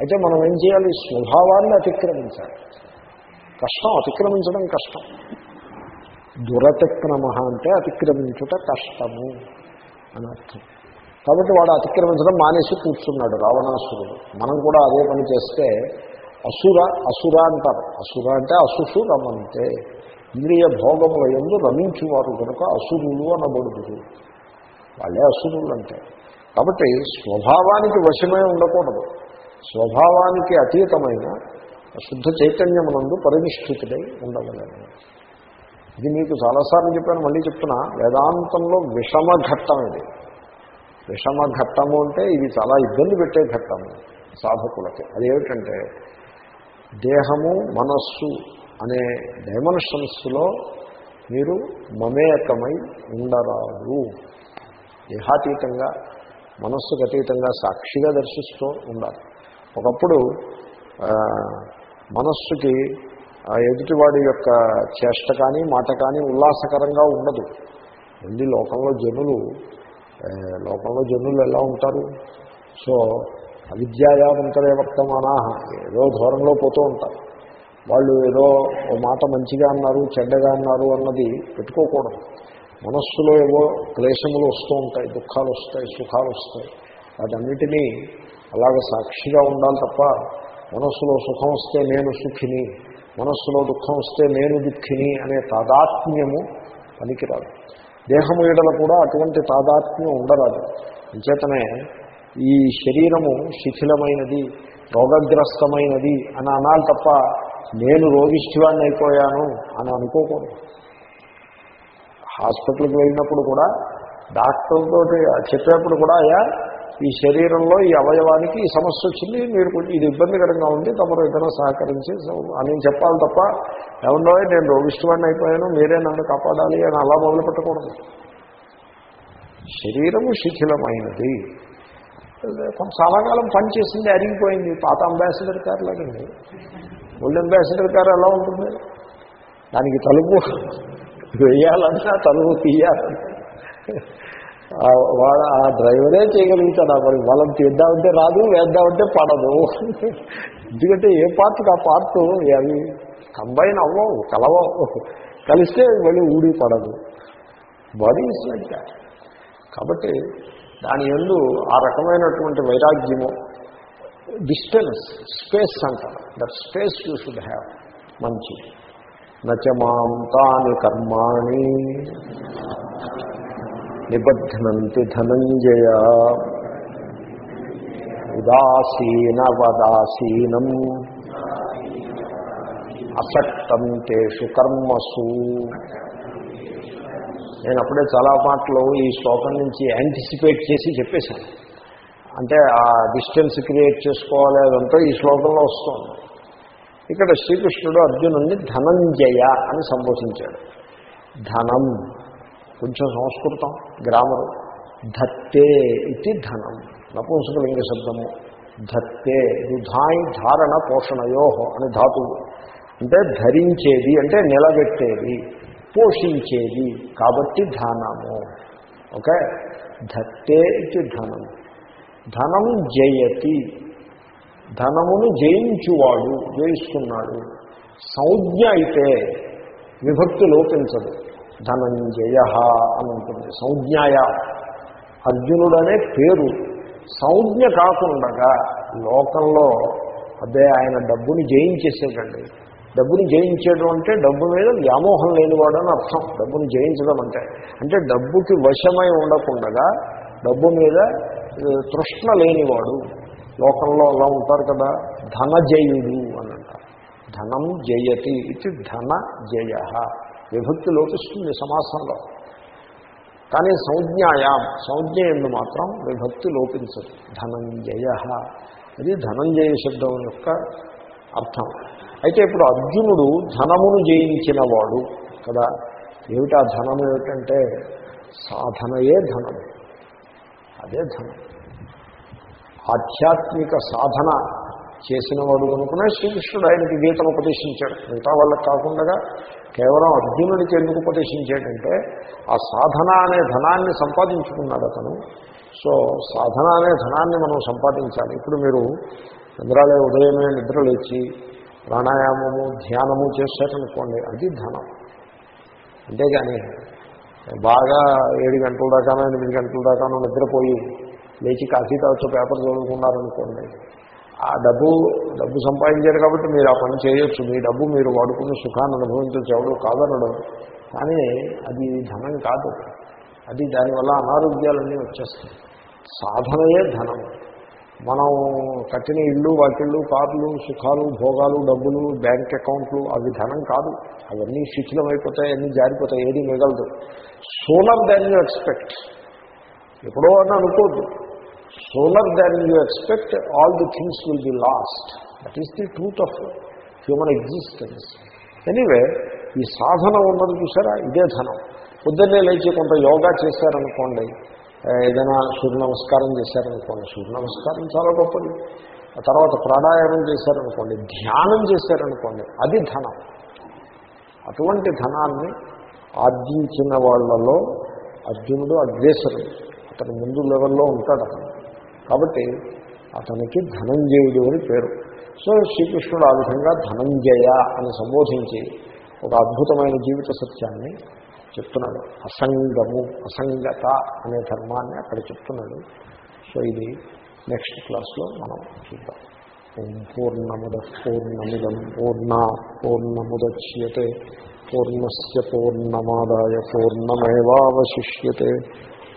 అయితే మనం ఏం చేయాలి? స్వభావాన్ని అతిక్రమించాలి. కష్టం అతిక్రమించడం కష్టం. దురతిక్రమ అంటే అతిక్రమించుట కష్టము అని అర్థం. కాబట్టి వాడు అతిక్రమించడం మానేసి కూర్చున్నాడు రావణాసురుడు. మనం కూడా అదే పని చేస్తే అసుర అసుర అంటారు. అసుర అంటే అసుసు రమంతే. ఇంద్రియ భోగముల ఎందు రమించువారు కనుక అసురులు అనబడుదురు. వాళ్ళే అసురులు అంటే. కాబట్టి స్వభావానికి వశమే ఉండకూడదు. స్వభావానికి అతీతమైన శుద్ధ చైతన్యమునందు పరినిష్ఠితుడై ఉండగలను. ఇది మీకు చాలాసార్లు చెప్పాను మళ్ళీ చెప్తున్నా. వేదాంతంలో విషమ ఘట్టం ఇది విషమ ఘట్టము అంటే ఇది చాలా ఇబ్బంది పెట్టే ఘట్టము సాధకులకి. అదేమిటంటే దేహము మనస్సు అనే డైమెన్షన్స్లో మీరు మమేకమై ఉండరాదు. దేహాతీతంగా మనస్సుకు అతీతంగా సాక్షిగా దర్శిస్తూ ఉండాలి. ఒకప్పుడు మనస్సుకి ఎదుటివాడి యొక్క చేష్ట కానీ మాట కానీ ఉల్లాసకరంగా ఉండదు. ఉంది లోకంలో జనులు లోకంలో జనులు ఎలా ఉంటారు? సో అవిద్యాయా వర్తమానా ఏదో ధోరణిలో పోతూ ఉంటారు. వాళ్ళు ఏదో ఓ మాట మంచిగా అన్నారు చెడ్డగా అన్నారు అన్నది పెట్టుకోకూడదు. మనస్సులో ఏవో క్లేశములు వస్తూ ఉంటాయి దుఃఖాలు వస్తాయి సుఖాలు వస్తాయి. వాటన్నిటినీ అలాగ సాక్షిగా ఉండాలి తప్ప మనస్సులో సుఖం వస్తే నేను సుఖిని మనస్సులో దుఃఖం వస్తే నేను దుఃఖిని అనే తాదాత్మ్యము పనికిరాదు. దేహము ఎడల కూడా అటువంటి తాదాత్మ్యం ఉండరాదు. అంచేతనే ఈ శరీరము శిథిలమైనది రోగగ్రస్తమైనది అని అనాలి తప్ప నేను రోగిష్ఠివాన్ని అయిపోయాను అని అనుకోకూడదు. హాస్పిటల్కి వెళ్ళినప్పుడు కూడా డాక్టర్తో చెప్పేప్పుడు కూడా అయ్యా ఈ శరీరంలో ఈ అవయవానికి ఈ సమస్య వచ్చింది మీరు కొంచెం ఇది ఇబ్బందికరంగా ఉంది తమరు ఏదైనా సహకరించి అని చెప్పాలి తప్ప ఏమన్నా నేను రోగిష్టవాడిని అయిపోయాను మీరే నన్ను కాపాడాలి అని అలా మొదలు పెట్టకూడదు. శరీరము శిథిలమైనది. కొంత చాలా కాలం పనిచేసింది అరిగిపోయింది పాత అంబాసిడర్ కారు లాగండి ఓల్డ్ అంబాసిడర్ కారు ఎలా ఉంటుంది? దానికి తలుపు వేయాలన్నా తలుపు తీయాలి. వాడు ఆ డ్రైవరే చేయగలుగుతాడు. మరి వాళ్ళని తీద్దామంటే రాదు వేద్దామంటే పడదు. ఎందుకంటే ఏ పార్ట్కి ఆ పార్ట్ అవి కంబైన్ అవ్వవు కలవవు. కలిస్తే మళ్ళీ ఊడి పడదు. బాడీ లైక్ కాబట్టి దాని ఎందు ఆ రకమైనటువంటి వైరాగ్యము డిస్టెన్స్ స్పేస్ అంటారు. That space you should have మంచి నచమాం తాని కర్మాణి. నిబధ్నంతి ధనంజయ. ఉదాసీనవదాసీనం. అసక్తం తేషు కర్మసు. నేను అప్పుడే చాలా మాటలు ఈ శ్లోకం నుంచి యాంటిసిపేట్ చేసి చెప్పేశాను. అంటే ఆ డిస్టెన్స్ క్రియేట్ చేసుకోవాలి అదంతా ఈ శ్లోకంలో వస్తుంది. ఇక్కడ శ్రీకృష్ణుడు అర్జునుడిని ధనంజయ అని సంబోధించాడు. ధనం కొంచెం సంస్కృతం గ్రామరు. ధత్తే ఇది ధనం. నపుంసకలింగ శబ్దము. ధత్తే రుధాయి ధారణ పోషణయో అని ధాతువు. అంటే ధరించేది అంటే నిలబెట్టేది పోషించేది. కాబట్టి ధనము. ఓకే? ధత్తే ఇది ధనం. ధనం జయతి. ధనమును జయించువాడు జయిస్తున్నాడు. సంజ్ఞ అయితే విభక్తి లోపించదు. ధనంజయ అని ఉంటుంది. సంజ్ఞాయ అర్జునుడనే పేరు. సంజ్ఞ కాకుండా లోకంలో అదే ఆయన డబ్బుని జయించేసేటండి. డబ్బుని జయించేయడం అంటే డబ్బు మీద వ్యామోహం లేనివాడు అని అర్థం. డబ్బుని జయించడం అంటే. అంటే డబ్బుకి వశమై ఉండకుండా డబ్బు మీద తృష్ణ లేనివాడు. లోకంలో అలా ఉంటారు కదా ధనజయుడు అని అంటారు ధనం జయతి ఇది ధన జయ. విభక్తి లోపిస్తుంది సమాసంలో. కానీ సంజ్ఞాయాం సంజ్ఞ ఎందు మాత్రం విభక్తి లోపించదు. ధనంజయ అది ధనంజయ శబ్దం యొక్క అర్థం. అయితే ఇప్పుడు అర్జునుడు ధనమును జయించిన వాడు కదా ఏమిటా ధనం ఏమిటంటే సాధనయే ధనం. అదే ధనం. ఆధ్యాత్మిక సాధన చేసిన వాడు కనుకనే శ్రీకృష్ణుడు ఆయనకి గీతను ఉపదేశించాడు. మిగతా వాళ్ళకి కాకుండా కేవలం అర్జునుడికి ఎందుకు ఉపదేశించాడంటే ఆ సాధన అనే ధనాన్ని సంపాదించుకున్నాడు అతను. సో సాధన అనే ధనాన్ని మనం సంపాదించాలి. ఇప్పుడు మీరు నిద్రలే ఉదయమే నిద్ర లేచి ప్రాణాయామము ధ్యానము చేశారనుకోండి అది ధనం. అంతేగాని బాగా ఏడు గంటల దాకానో ఎనిమిది గంటల దాకానో నిద్రపోయి లేచి కాఫీ తాగుతూ పేపర్ చదువుకున్నారనుకోండి ఆ డబ్బు డబ్బు సంపాదించారు కాబట్టి మీరు ఆ పని చేయొచ్చు. మీ డబ్బు మీరు వాడుకుని సుఖాన్ని అనుభవించవచ్చు ఎవడు కాదనడం. కానీ అది ధనం కాదు. అది దానివల్ల అనారోగ్యాలన్నీ వచ్చేస్తాయి. సాధనయే ధనం. మనం కట్టిన ఇళ్ళు వాకిళ్ళు కార్లు సుఖాలు భోగాలు డబ్బులు బ్యాంక్ అకౌంట్లు అవి ధనం కాదు. అవన్నీ శిథిలమైపోతాయి అన్నీ జారిపోతాయి ఏది మిగలదు. సోలర్ దాన్ని ఎక్స్పెక్ట్ ఎప్పుడో అని అనుకోద్దు. Sooner than you expect all the things will be lost. That is the truth of human existence. Anyway ఈ సాధన ఉన్నది చూసారా? ఇదే ధనం. పొద్దున్నే లేచి కొంత యోగా చేశారనుకోండి ఏదైనా సూర్య నమస్కారం చేశారనుకోండి సూర్య నమస్కారం చాలా గొప్పది. ఆ తర్వాత ప్రాణాయామం చేశారనుకోండి ధ్యానం చేశారనుకోండి అది ధనం. అటువంటి ధనాన్ని ఆర్జించిన వాళ్ళలో అర్జునుడు అగ్రేసరుడు. అతని ముందు లెవెల్లో ఉంటాడు అతను. కాబట్టి అతనికి ధనంజయుడు అని పేరు. సో శ్రీకృష్ణుడు ఆ విధంగా ధనంజయ అని సంబోధించి ఒక అద్భుతమైన జీవిత సత్యాన్ని చెప్తున్నాడు. అసంగము అసంగత అనే ధర్మాన్ని అక్కడ చెప్తున్నాడు. సో ఇది నెక్స్ట్ క్లాస్లో మనం చూద్దాం. ఓం పూర్ణముద పూర్ణమిదం పూర్ణ పూర్ణముద్యతే పూర్ణస్ పూర్ణమాదాయ పూర్ణమేవాశిష్యే